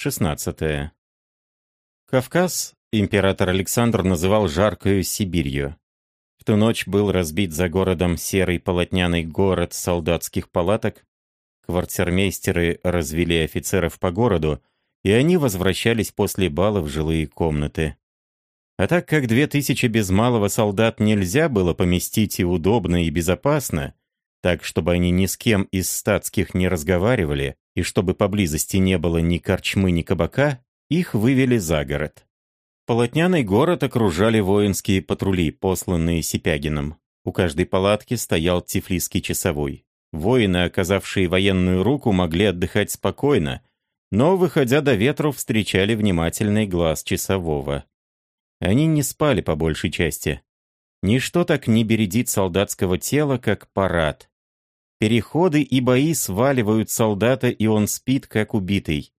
16. Кавказ император Александр называл жаркою Сибирью. В ту ночь был разбит за городом серый полотняный город солдатских палаток, квартирмейстеры развели офицеров по городу, и они возвращались после бала в жилые комнаты. А так как две тысячи без малого солдат нельзя было поместить и удобно, и безопасно, так, чтобы они ни с кем из статских не разговаривали, и чтобы поблизости не было ни корчмы, ни кабака, их вывели за город. Полотняный город окружали воинские патрули, посланные Сипягином. У каждой палатки стоял тифлисский часовой. Воины, оказавшие военную руку, могли отдыхать спокойно, но, выходя до ветру, встречали внимательный глаз часового. Они не спали по большей части. Ничто так не бередит солдатского тела, как парад. Переходы и бои сваливают солдата, и он спит, как убитый.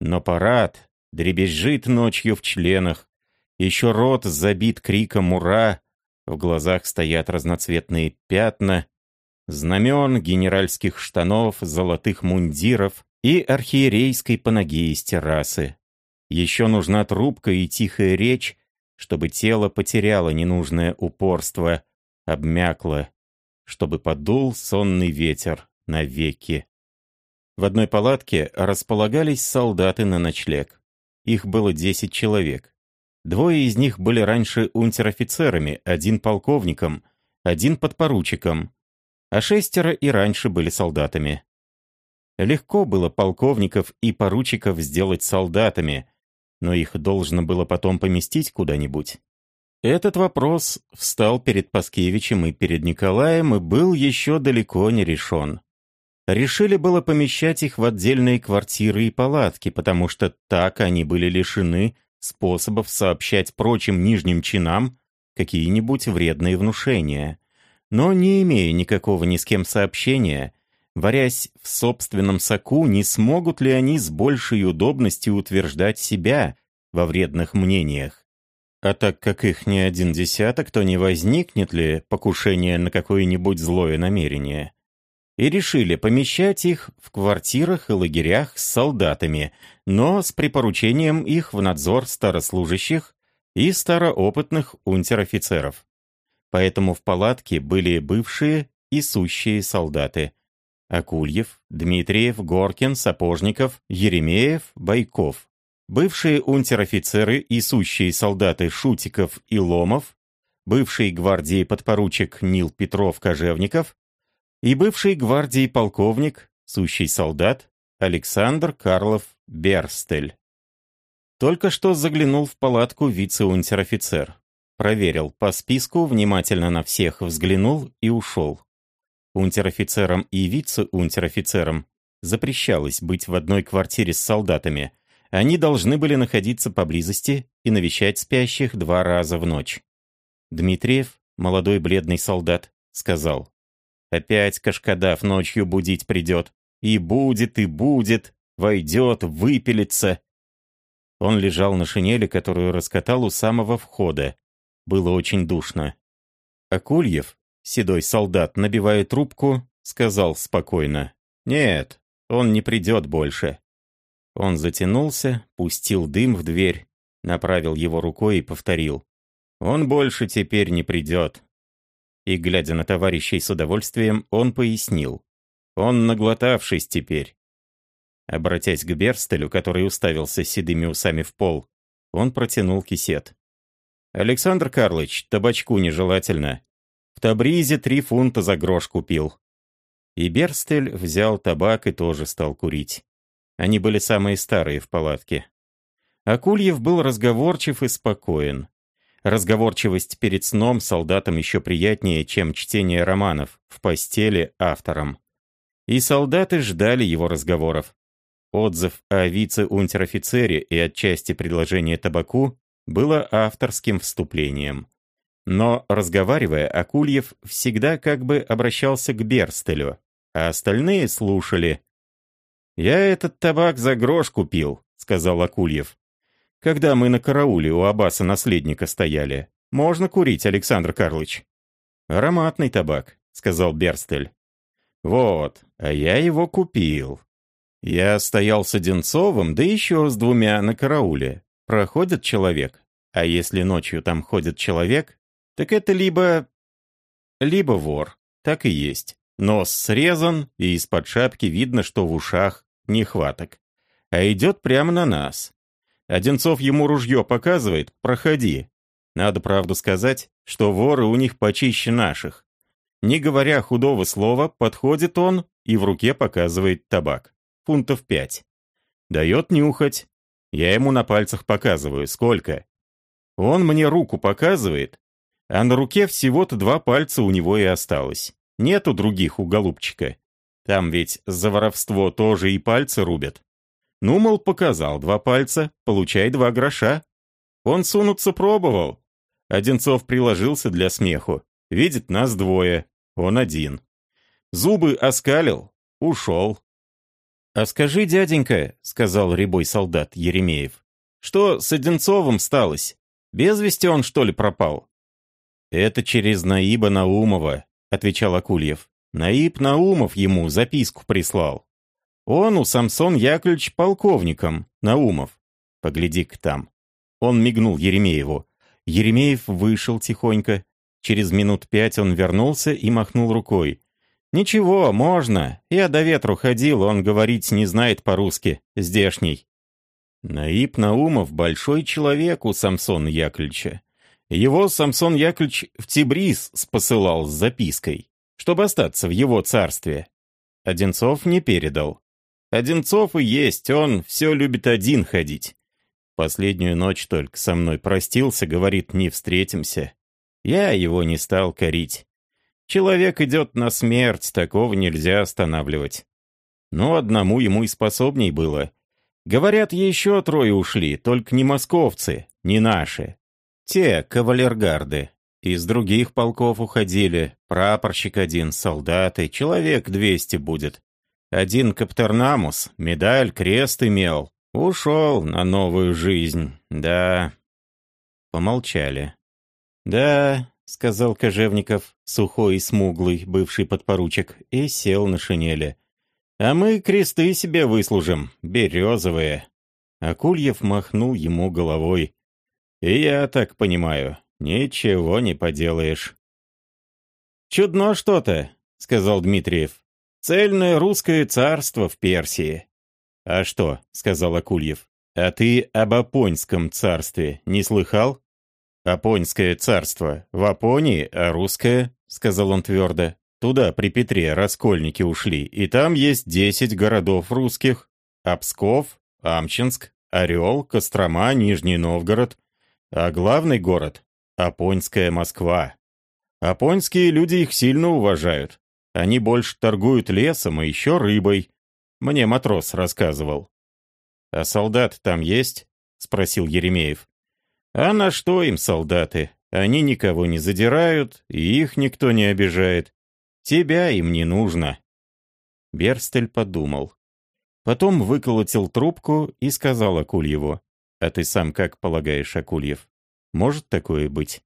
Но парад дребезжит ночью в членах, еще рот забит криком «Ура!», в глазах стоят разноцветные пятна, знамен, генеральских штанов, золотых мундиров и архиерейской панаги из террасы. Еще нужна трубка и тихая речь, чтобы тело потеряло ненужное упорство, обмякло, чтобы подул сонный ветер навеки. В одной палатке располагались солдаты на ночлег. Их было десять человек. Двое из них были раньше унтер-офицерами, один полковником, один подпоручиком, а шестеро и раньше были солдатами. Легко было полковников и поручиков сделать солдатами, но их должно было потом поместить куда-нибудь. Этот вопрос встал перед Паскевичем и перед Николаем и был еще далеко не решен. Решили было помещать их в отдельные квартиры и палатки, потому что так они были лишены способов сообщать прочим нижним чинам какие-нибудь вредные внушения. Но не имея никакого ни с кем сообщения, варясь в собственном соку, не смогут ли они с большей удобностью утверждать себя во вредных мнениях? А так как их не один десяток, то не возникнет ли покушение на какое-нибудь злое намерение? И решили помещать их в квартирах и лагерях с солдатами, но с припоручением их в надзор старослужащих и староопытных унтер-офицеров. Поэтому в палатке были бывшие и сущие солдаты. Акульев, Дмитриев, Горкин, Сапожников, Еремеев, Байков бывшие унтер-офицеры и сущие солдаты Шутиков и Ломов, бывший гвардии подпоручик Нил Петров-Кожевников и бывший гвардии полковник, сущий солдат Александр Карлов Берстель. Только что заглянул в палатку вице-унтер-офицер. Проверил по списку, внимательно на всех взглянул и ушел. Унтер-офицерам и вице-унтер-офицерам запрещалось быть в одной квартире с солдатами, они должны были находиться поблизости и навещать спящих два раза в ночь. Дмитриев, молодой бледный солдат, сказал, «Опять Кашкадав ночью будить придет. И будет, и будет, войдет, выпилится». Он лежал на шинели, которую раскатал у самого входа. Было очень душно. Акульев, седой солдат, набивая трубку, сказал спокойно, «Нет, он не придет больше. Он затянулся, пустил дым в дверь, направил его рукой и повторил. «Он больше теперь не придет». И, глядя на товарищей с удовольствием, он пояснил. «Он наглотавшись теперь». Обратясь к Берстелю, который уставился седыми усами в пол, он протянул кисет. «Александр Карлович, табачку нежелательно. В Табризе три фунта за грош купил». И Берстель взял табак и тоже стал курить. Они были самые старые в палатке. Акульев был разговорчив и спокоен. Разговорчивость перед сном солдатам еще приятнее, чем чтение романов в постели автором. И солдаты ждали его разговоров. Отзыв о вице-унтер-офицере и отчасти предложение табаку было авторским вступлением. Но, разговаривая, Акульев всегда как бы обращался к Берстелю, а остальные слушали, «Я этот табак за грош купил», — сказал Акульев. «Когда мы на карауле у Аббаса-наследника стояли. Можно курить, Александр Карлович». «Ароматный табак», — сказал Берстель. «Вот, а я его купил». Я стоял с Одинцовым, да еще с двумя на карауле. Проходит человек, а если ночью там ходит человек, так это либо... либо вор, так и есть. Нос срезан, и из-под шапки видно, что в ушах нехваток. А идет прямо на нас. Одинцов ему ружье показывает, проходи. Надо правду сказать, что воры у них почище наших. Не говоря худого слова, подходит он и в руке показывает табак. Фунтов пять. Дает нюхать. Я ему на пальцах показываю, сколько. Он мне руку показывает, а на руке всего-то два пальца у него и осталось. Нету других у голубчика. Там ведь за воровство тоже и пальцы рубят. Ну, мол, показал два пальца, получай два гроша. Он сунуться пробовал. Одинцов приложился для смеху. Видит нас двое, он один. Зубы оскалил, ушел. «А скажи, дяденька», — сказал рябой солдат Еремеев, «что с Одинцовым сталось? Без вести он, что ли, пропал?» «Это через Наиба Наумова», — отвечал Акульев. «Наиб Наумов ему записку прислал. Он у Самсон Яковлевич полковником, Наумов. Погляди-ка там». Он мигнул Еремееву. Еремеев вышел тихонько. Через минут пять он вернулся и махнул рукой. «Ничего, можно. Я до ветру ходил, он говорить не знает по-русски, здешний». Наиб Наумов — большой человек у Самсона Яковлевича. Его Самсон Яковлевич в Тибрис спосылал с запиской, чтобы остаться в его царстве. Одинцов не передал. Одинцов и есть, он все любит один ходить. Последнюю ночь только со мной простился, говорит, не встретимся. Я его не стал корить. Человек идет на смерть, такого нельзя останавливать. Но одному ему и способней было. Говорят, еще трое ушли, только не московцы, не наши. Те кавалергарды. Из других полков уходили. Прапорщик один, солдаты, человек двести будет. Один Каптернамус, медаль, крест имел. Ушел на новую жизнь, да. Помолчали. Да, сказал Кожевников, сухой и смуглый, бывший подпоручик, и сел на шинели. А мы кресты себе выслужим, березовые. Акульев махнул ему головой. И я так понимаю, ничего не поделаешь. «Чудно что-то», — сказал Дмитриев. «Цельное русское царство в Персии». «А что?» — сказал Акульев. «А ты об Апоньском царстве не слыхал?» «Апоньское царство в Апонии, а русское?» — сказал он твердо. «Туда при Петре раскольники ушли, и там есть десять городов русских. Обсков, Амчинск, Орел, Кострома, Нижний Новгород, а главный город — Апонская Москва. Апонские люди их сильно уважают. Они больше торгуют лесом и еще рыбой. Мне матрос рассказывал. «А солдат там есть?» — спросил Еремеев. «А на что им солдаты? Они никого не задирают, и их никто не обижает. Тебя им не нужно». Берстель подумал. Потом выколотил трубку и сказал Акульеву. А ты сам как полагаешь, Акульев? Может такое быть?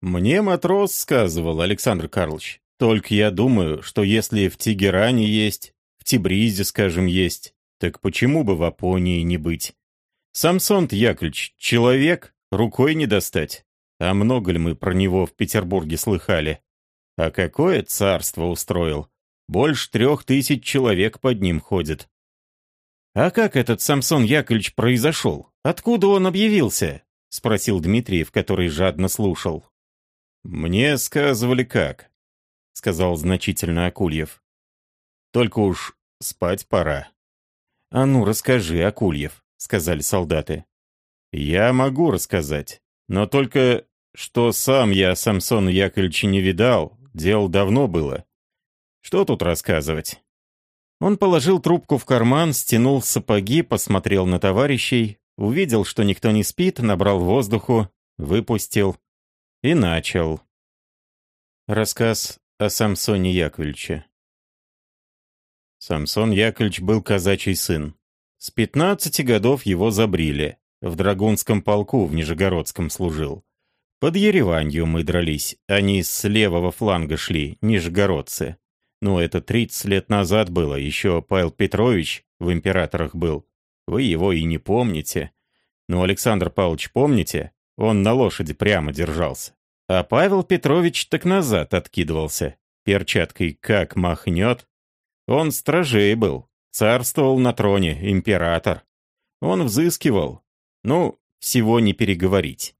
Мне матрос сказывал, Александр Карлович. Только я думаю, что если в Тегеране есть, в Тибризе, скажем, есть, так почему бы в Апонии не быть? Самсон Яковлевич, человек, рукой не достать. А много ли мы про него в Петербурге слыхали? А какое царство устроил? Больше трех тысяч человек под ним ходит. А как этот Самсон Яковлевич произошел? «Откуда он объявился?» — спросил Дмитриев, который жадно слушал. «Мне сказывали как», — сказал значительно Акульев. «Только уж спать пора». «А ну, расскажи, Акульев», — сказали солдаты. «Я могу рассказать, но только, что сам я Самсона Яковлевича не видал, дело давно было. Что тут рассказывать?» Он положил трубку в карман, стянул сапоги, посмотрел на товарищей, Увидел, что никто не спит, набрал воздуху, выпустил и начал. Рассказ о Самсоне Яковлевиче. Самсон Яковлевич был казачий сын. С 15 годов его забрили. В Драгунском полку в Нижегородском служил. Под Ереванью мы дрались. Они с левого фланга шли, нижегородцы. Ну, это 30 лет назад было, еще Павел Петрович в императорах был. Вы его и не помните. Но Александр Павлович помните? Он на лошади прямо держался. А Павел Петрович так назад откидывался. Перчаткой как махнет. Он стражей был. Царствовал на троне, император. Он взыскивал. Ну, всего не переговорить.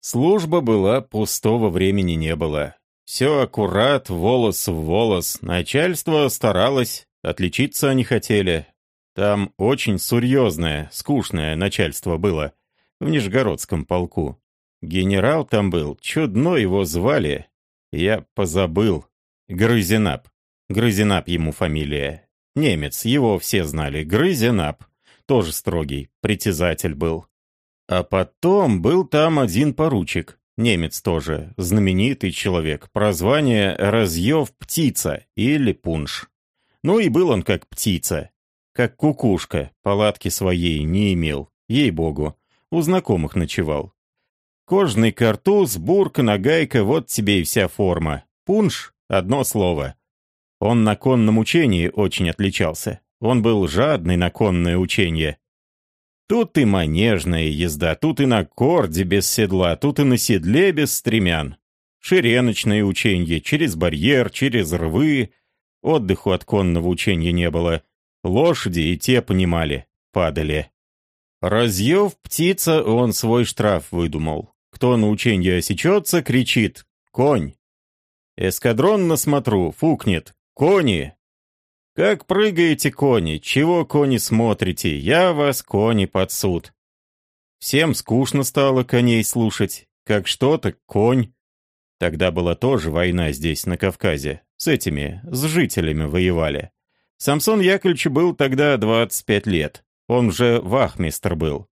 Служба была, пустого времени не было. Все аккурат, волос в волос. Начальство старалось, отличиться они хотели. Там очень серьезное, скучное начальство было в Нижегородском полку. Генерал там был, чудно его звали. Я позабыл. Грызенап. Грызенап ему фамилия. Немец, его все знали. Грызенап. Тоже строгий, притязатель был. А потом был там один поручик, немец тоже, знаменитый человек, прозвание «Разъев птица» или «Пунш». Ну и был он как птица, как кукушка, палатки своей не имел, ей-богу, у знакомых ночевал. Кожный картуз, бурка, нагайка, вот тебе и вся форма. Пунш — одно слово. Он на конном учении очень отличался. Он был жадный на конное учение. Тут и манежная езда, тут и на корде без седла, тут и на седле без стремян. Ширеночное учение, через барьер, через рвы. Отдыху от конного учения не было. Лошади и те понимали, падали. Разъев птица, он свой штраф выдумал. Кто на ученье осечется, кричит «Конь!». Эскадрон на смотру, фукнет «Кони!». «Как прыгаете, кони? Чего, кони, смотрите? Я вас, кони, под суд!» Всем скучно стало коней слушать. Как что-то, конь. Тогда была тоже война здесь, на Кавказе. С этими, с жителями воевали. Самсон Яковлевич был тогда 25 лет. Он же вахмистр был.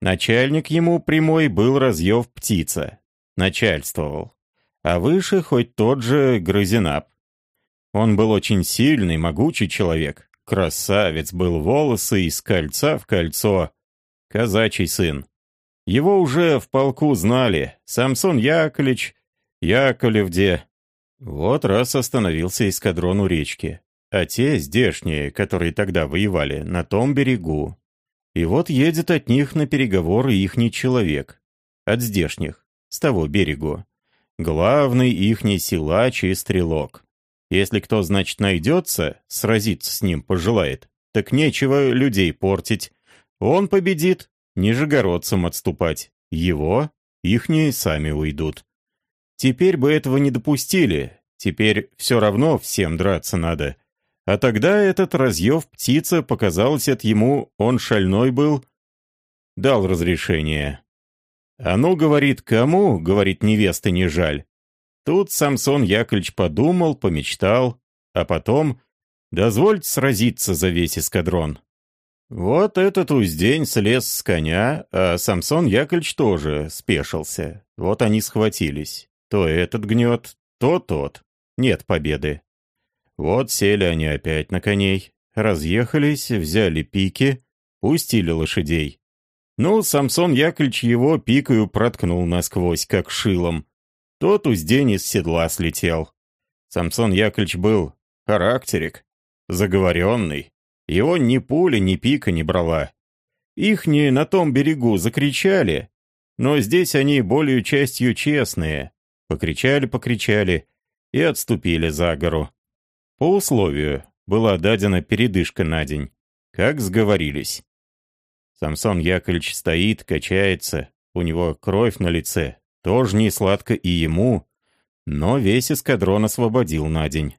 Начальник ему прямой был разъев птица. Начальствовал. А выше хоть тот же Грызенап. Он был очень сильный, могучий человек. Красавец был волосы из кольца в кольцо. Казачий сын. Его уже в полку знали. Самсон Яковлевич, Яковлевде. Вот раз остановился эскадрон у речки. А те, здешние, которые тогда воевали, на том берегу. И вот едет от них на переговоры ихний человек. От здешних, с того берегу. Главный ихний силач и стрелок. Если кто, значит, найдется, сразиться с ним пожелает, так нечего людей портить. Он победит, нижегородцам отступать. Его, ихние сами уйдут. Теперь бы этого не допустили. Теперь все равно всем драться надо. А тогда этот разъев птица показалось от ему, он шальной был, дал разрешение. «А ну, — говорит, — кому, — говорит, — невесты не жаль. Тут Самсон Яковлевич подумал, помечтал, а потом «Дозвольте сразиться за весь эскадрон». Вот этот уздень слез с коня, а Самсон Яковлевич тоже спешился. Вот они схватились. То этот гнет, то тот. Нет победы. Вот сели они опять на коней, разъехались, взяли пики, пустили лошадей. Ну, Самсон Яковлевич его пикою проткнул насквозь, как шилом. Тот уздень из седла слетел. Самсон Яковлевич был характерик, заговоренный. Его ни пуля, ни пика не брала. Ихние на том берегу закричали, но здесь они более частью честные. Покричали-покричали и отступили за гору. По условию была дадена передышка на день, как сговорились. Самсон Яковлевич стоит, качается, у него кровь на лице, тоже не сладко и ему, но весь эскадрон освободил на день.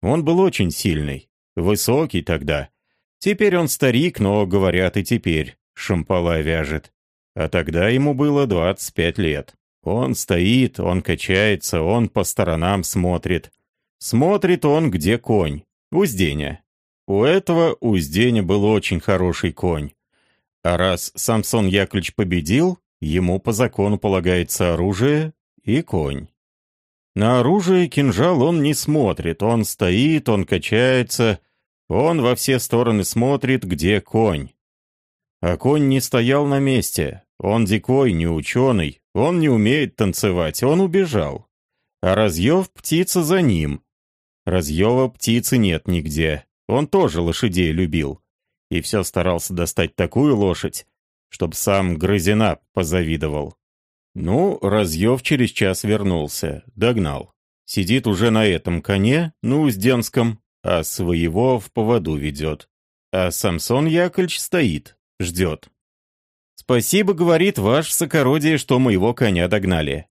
Он был очень сильный, высокий тогда. Теперь он старик, но, говорят, и теперь шампала вяжет. А тогда ему было 25 лет. Он стоит, он качается, он по сторонам смотрит. Смотрит он, где конь. Узденя. У этого Узденя был очень хороший конь. А раз Самсон Яковлевич победил, Ему по закону полагается оружие и конь. На оружие кинжал он не смотрит, он стоит, он качается, он во все стороны смотрит, где конь. А конь не стоял на месте, он дикой, не ученый, он не умеет танцевать, он убежал. А разъев птица за ним. Разъева птицы нет нигде. Он тоже лошадей любил. И все старался достать такую лошадь, чтоб сам Грызина позавидовал. Ну, Разъев через час вернулся, догнал. Сидит уже на этом коне, ну, узденском, а своего в поводу ведет. А Самсон Яковлевич стоит, ждет. «Спасибо, — говорит, — ваш сокородие, что моего коня догнали».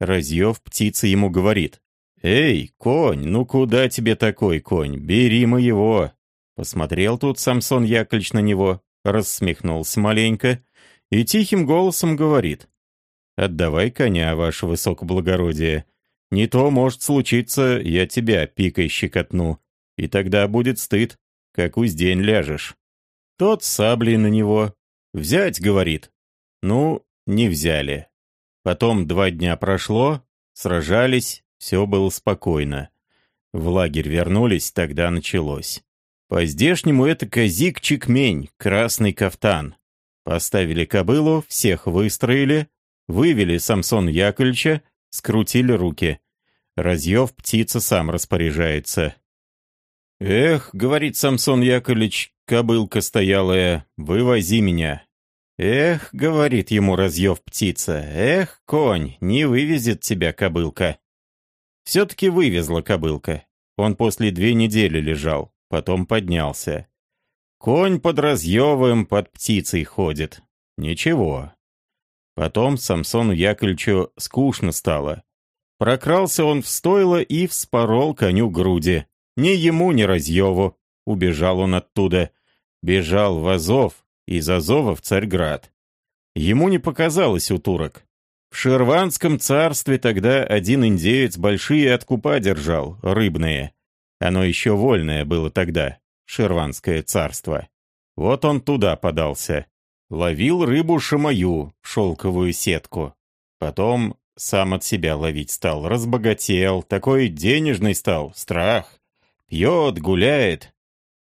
Разъев птица ему говорит. «Эй, конь, ну куда тебе такой конь? Бери моего!» Посмотрел тут Самсон Яковлевич на него, рассмехнулся маленько и тихим голосом говорит. «Отдавай коня, ваше высокоблагородие. Не то может случиться, я тебя пикой щекотну, и тогда будет стыд, как уздень ляжешь». Тот саблей на него. «Взять», — говорит. Ну, не взяли. Потом два дня прошло, сражались, все было спокойно. В лагерь вернулись, тогда началось. По-здешнему это казик-чекмень, красный кафтан. Поставили кобылу, всех выстроили, вывели Самсон Яковлевича, скрутили руки. Разъев птица сам распоряжается. «Эх, — говорит Самсон Яковлевич, — кобылка стоялая, вывози меня». «Эх, — говорит ему разъев птица, — эх, конь, не вывезет тебя кобылка». Все-таки вывезла кобылка. Он после две недели лежал, потом поднялся. Конь под разъевым, под птицей ходит. Ничего. Потом Самсону Яковлевичу скучно стало. Прокрался он в стойло и вспорол коню груди. Ни ему, ни разъеву. Убежал он оттуда. Бежал в Азов, из Азова в Царьград. Ему не показалось у турок. В Шерванском царстве тогда один индеец большие откупа держал, рыбные. Оно еще вольное было тогда, Шерванское царство. Вот он туда подался. Ловил рыбу шамаю, шелковую сетку. Потом сам от себя ловить стал, разбогател, такой денежный стал, страх. Пьет, гуляет.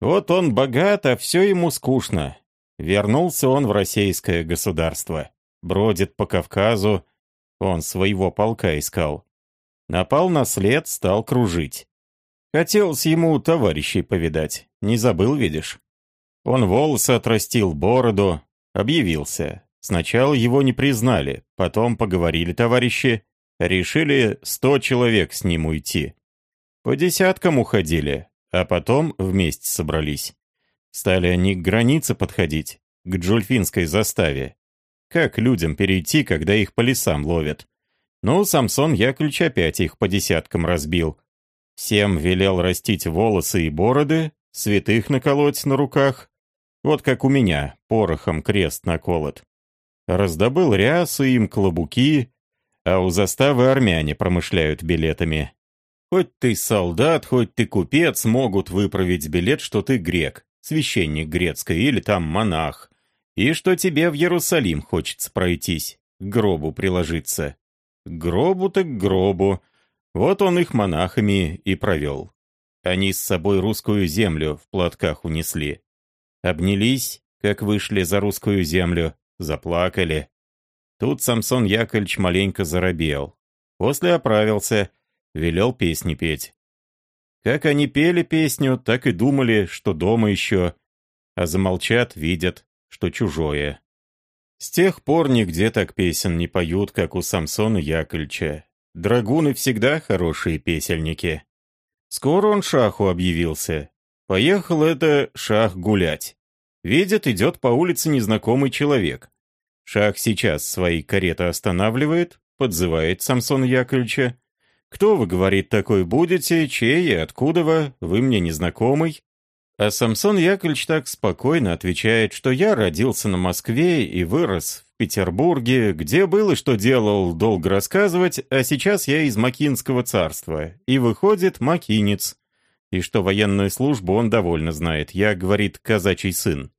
Вот он богат, а все ему скучно. Вернулся он в российское государство бродит по Кавказу. Он своего полка искал. Напал на след, стал кружить. Хотелось ему товарищей повидать. Не забыл, видишь? Он волосы отрастил, бороду. Объявился. Сначала его не признали, потом поговорили товарищи. Решили сто человек с ним уйти. По десяткам уходили, а потом вместе собрались. Стали они к границе подходить, к Джульфинской заставе. Как людям перейти, когда их по лесам ловят? Ну, Самсон Яковлевич опять их по десяткам разбил. Всем велел растить волосы и бороды, святых наколоть на руках. Вот как у меня, порохом крест наколот. Раздобыл рясы им, клобуки, а у заставы армяне промышляют билетами. Хоть ты солдат, хоть ты купец, могут выправить билет, что ты грек, священник грецкий или там монах и что тебе в Иерусалим хочется пройтись, к гробу приложиться. К гробу так к гробу. Вот он их монахами и провел. Они с собой русскую землю в платках унесли. Обнялись, как вышли за русскую землю, заплакали. Тут Самсон Яковлевич маленько заробел. После оправился, велел песни петь. Как они пели песню, так и думали, что дома еще, а замолчат, видят, что чужое. С тех пор нигде так песен не поют, как у Самсона Яковлевича. Драгуны всегда хорошие песельники. Скоро он шаху объявился. Поехал это шах гулять. Видит, идет по улице незнакомый человек. Шах сейчас свои кареты останавливает, подзывает Самсона Яковлевича. «Кто вы, — говорит, — такой будете, чей и откуда вы, вы мне незнакомый?» А Самсон Яковлевич так спокойно отвечает, что я родился на Москве и вырос в Петербурге, где был и что делал, долго рассказывать, а сейчас я из Макинского царства, и выходит макинец, и что военную службу он довольно знает, я, говорит, казачий сын.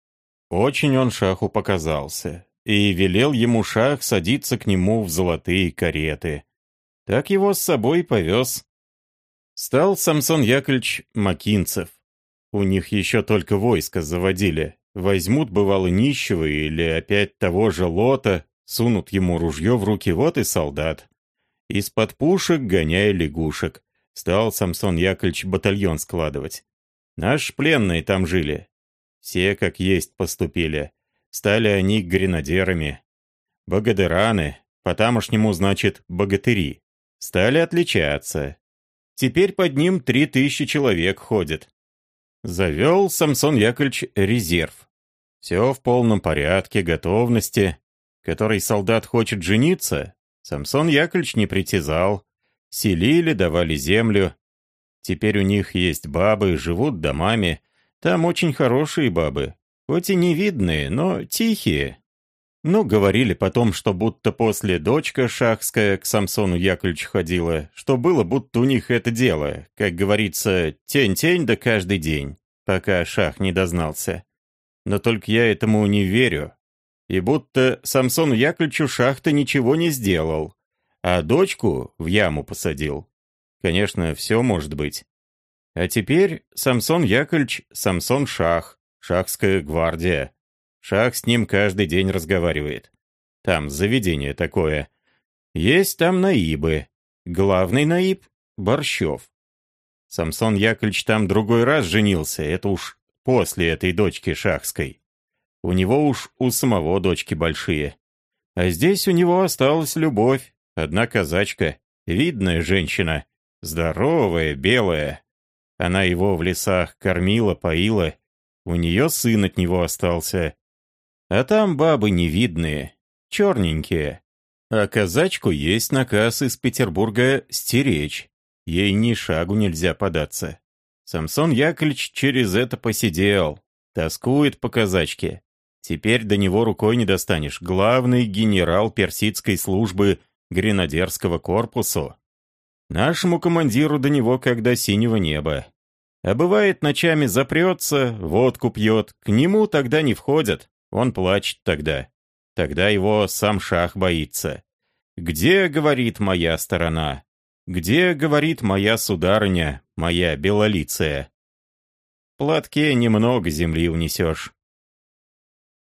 Очень он шаху показался, и велел ему шах садиться к нему в золотые кареты. Так его с собой повез. Стал Самсон Яковлевич Макинцев. У них еще только войско заводили. Возьмут, бывало, нищего или опять того же лота, сунут ему ружье в руки, вот и солдат. Из-под пушек гоняя лягушек. Стал Самсон Яковлевич батальон складывать. Наши пленные там жили. Все как есть поступили. Стали они гренадерами. Богатыраны, по-тамошнему значит богатыри, стали отличаться. Теперь под ним три тысячи человек ходит. Завел Самсон Яковлевич резерв. Все в полном порядке, готовности. Который солдат хочет жениться, Самсон Яковлевич не притязал. Селили, давали землю. Теперь у них есть бабы, живут домами. Там очень хорошие бабы. Хоть и не видные, но тихие. Ну, говорили потом, что будто после дочка шахская к Самсону Яковлевичу ходила, что было будто у них это дело, как говорится, тень-тень да каждый день, пока шах не дознался. Но только я этому не верю. И будто Самсону Яковлевичу шахта ничего не сделал, а дочку в яму посадил. Конечно, все может быть. А теперь Самсон Яковлевич Самсон Шах, шахская гвардия. Шах с ним каждый день разговаривает. Там заведение такое. Есть там наибы. Главный наиб — Борщев. Самсон Яковлевич там другой раз женился, это уж после этой дочки шахской. У него уж у самого дочки большие. А здесь у него осталась любовь, одна казачка, видная женщина, здоровая, белая. Она его в лесах кормила, поила, у нее сын от него остался. А там бабы невидные, черненькие. А казачку есть наказ из Петербурга стеречь. Ей ни шагу нельзя податься. Самсон Яковлевич через это посидел. Тоскует по казачке. Теперь до него рукой не достанешь. Главный генерал персидской службы гренадерского корпуса. Нашему командиру до него до синего неба. А бывает, ночами запрется, водку пьет, к нему тогда не входят, он плачет тогда. Тогда его сам шах боится. «Где, — говорит моя сторона, — где, — говорит моя сударыня, моя белолицая?» Платке немного земли унесешь.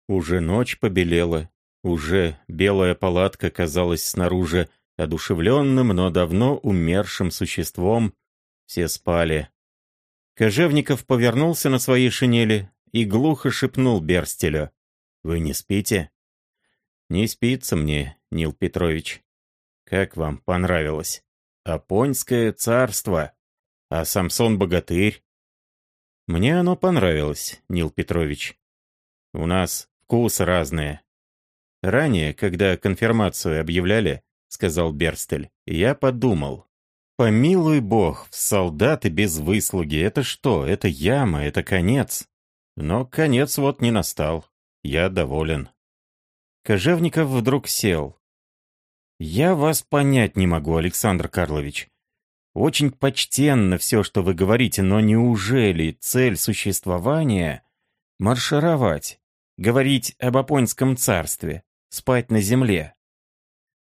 Уже ночь побелела, уже белая палатка казалась снаружи одушевленным, но давно умершим существом. Все спали. Кожевников повернулся на своей шинели и глухо шепнул Берстелю. «Вы не спите?» «Не спится мне, Нил Петрович. Как вам понравилось? Апоньское царство, а Самсон-богатырь?» «Мне оно понравилось, Нил Петрович. У нас Вкусы разные. Ранее, когда конфирмацию объявляли, сказал Берстель, я подумал. Помилуй бог, солдаты без выслуги, это что, это яма, это конец. Но конец вот не настал. Я доволен. Кожевников вдруг сел. «Я вас понять не могу, Александр Карлович. Очень почтенно все, что вы говорите, но неужели цель существования — маршировать? говорить об Апонском царстве, спать на земле.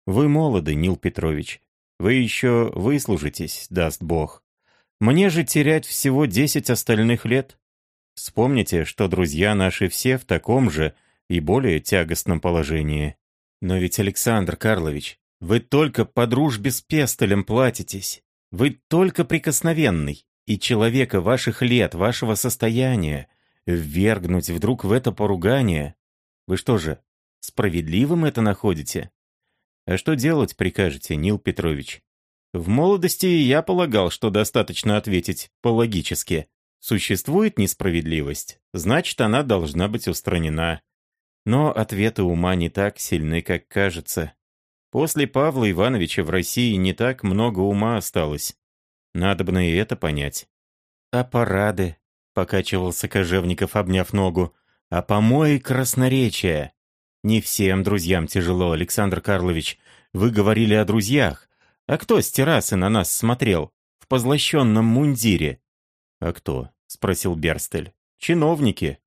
Вы молоды, Нил Петрович. Вы еще выслужитесь, даст Бог. Мне же терять всего десять остальных лет. Вспомните, что друзья наши все в таком же и более тягостном положении. Но ведь, Александр Карлович, вы только по дружбе с Пестелем платитесь. Вы только прикосновенный, и человека ваших лет, вашего состояния, ввергнуть вдруг в это поругание? Вы что же, справедливым это находите? А что делать прикажете, Нил Петрович? В молодости я полагал, что достаточно ответить по-логически. Существует несправедливость, значит, она должна быть устранена. Но ответы ума не так сильны, как кажется. После Павла Ивановича в России не так много ума осталось. Надо бы и это понять. А парады, покачивался Кожевников, обняв ногу. «А помой красноречия!» «Не всем друзьям тяжело, Александр Карлович. Вы говорили о друзьях. А кто с террасы на нас смотрел? В позлощенном мундире?» «А кто?» — спросил Берстель. «Чиновники».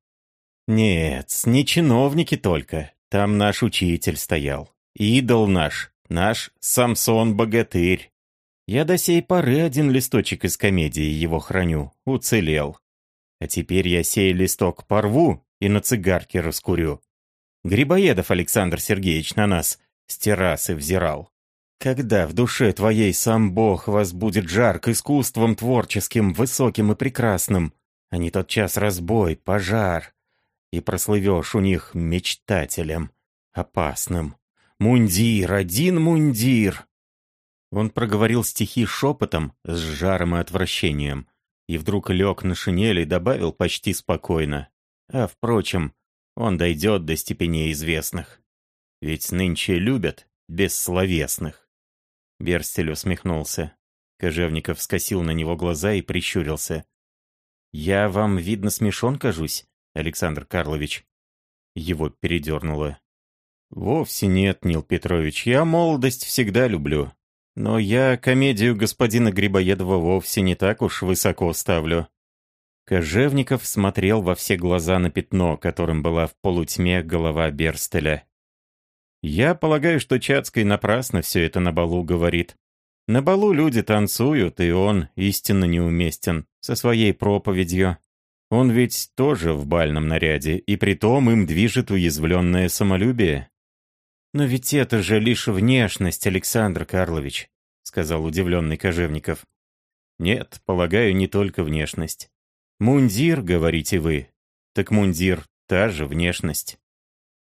«Нет, не чиновники только. Там наш учитель стоял. Идол наш, наш Самсон-богатырь. Я до сей поры один листочек из комедии его храню. Уцелел. А теперь я сей листок порву и на цигарке раскурю. Грибоедов Александр Сергеевич на нас с террасы взирал. Когда в душе твоей сам Бог возбудит жар к искусствам творческим, высоким и прекрасным, а не тот час разбой, пожар, и прослывешь у них мечтателем, опасным. Мундир, один мундир!» Он проговорил стихи шепотом, с жаром и отвращением, и вдруг лег на шинели и добавил почти спокойно. А, впрочем, он дойдет до степеней известных. Ведь нынче любят бессловесных. Берстель усмехнулся. Кожевников скосил на него глаза и прищурился. «Я вам, видно, смешон кажусь, Александр Карлович?» Его передернуло. «Вовсе нет, Нил Петрович, я молодость всегда люблю. Но я комедию господина Грибоедова вовсе не так уж высоко ставлю». Кожевников смотрел во все глаза на пятно, которым была в полутьме голова Берстеля. Я полагаю, что Чацкий напрасно все это на балу говорит. На балу люди танцуют, и он истинно неуместен со своей проповедью. Он ведь тоже в бальном наряде, и притом им движет уязвленное самолюбие. «Но ведь это же лишь внешность, Александр Карлович», — сказал удивленный Кожевников. «Нет, полагаю, не только внешность. Мундир, говорите вы. Так мундир — та же внешность».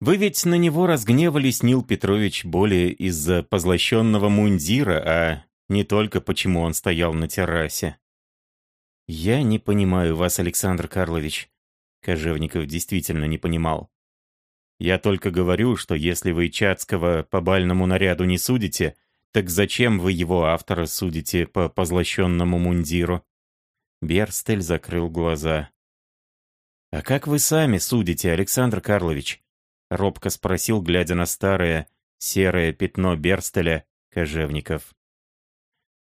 Вы ведь на него разгневались, Нил Петрович, более из-за позлощенного мундира, а не только почему он стоял на террасе. «Я не понимаю вас, Александр Карлович». Кожевников действительно не понимал. «Я только говорю, что если вы Чацкого по бальному наряду не судите, так зачем вы его автора судите по позлощенному мундиру?» Берстель закрыл глаза. «А как вы сами судите, Александр Карлович?» Робко спросил, глядя на старое, серое пятно Берстеля, кожевников.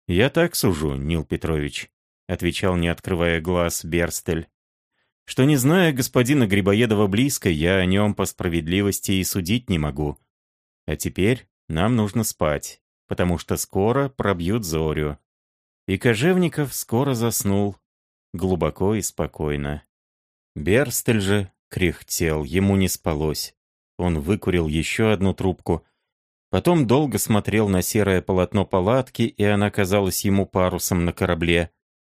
«Я так сужу, Нил Петрович», — отвечал, не открывая глаз, Берстель. «Что не зная господина Грибоедова близко, я о нем по справедливости и судить не могу. А теперь нам нужно спать, потому что скоро пробьют зорю». И Кожевников скоро заснул, глубоко и спокойно. Берстель же кряхтел, ему не спалось. Он выкурил еще одну трубку. Потом долго смотрел на серое полотно палатки, и она казалась ему парусом на корабле.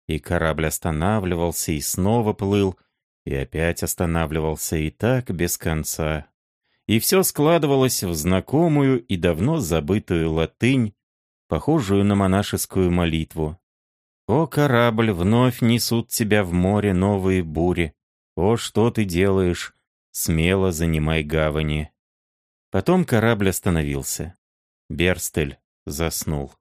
И корабль останавливался и снова плыл, и опять останавливался, и так без конца. И все складывалось в знакомую и давно забытую латынь, похожую на монашескую молитву. «О, корабль, вновь несут тебя в море новые бури! О, что ты делаешь? Смело занимай гавани. Потом корабль остановился. Берстель заснул.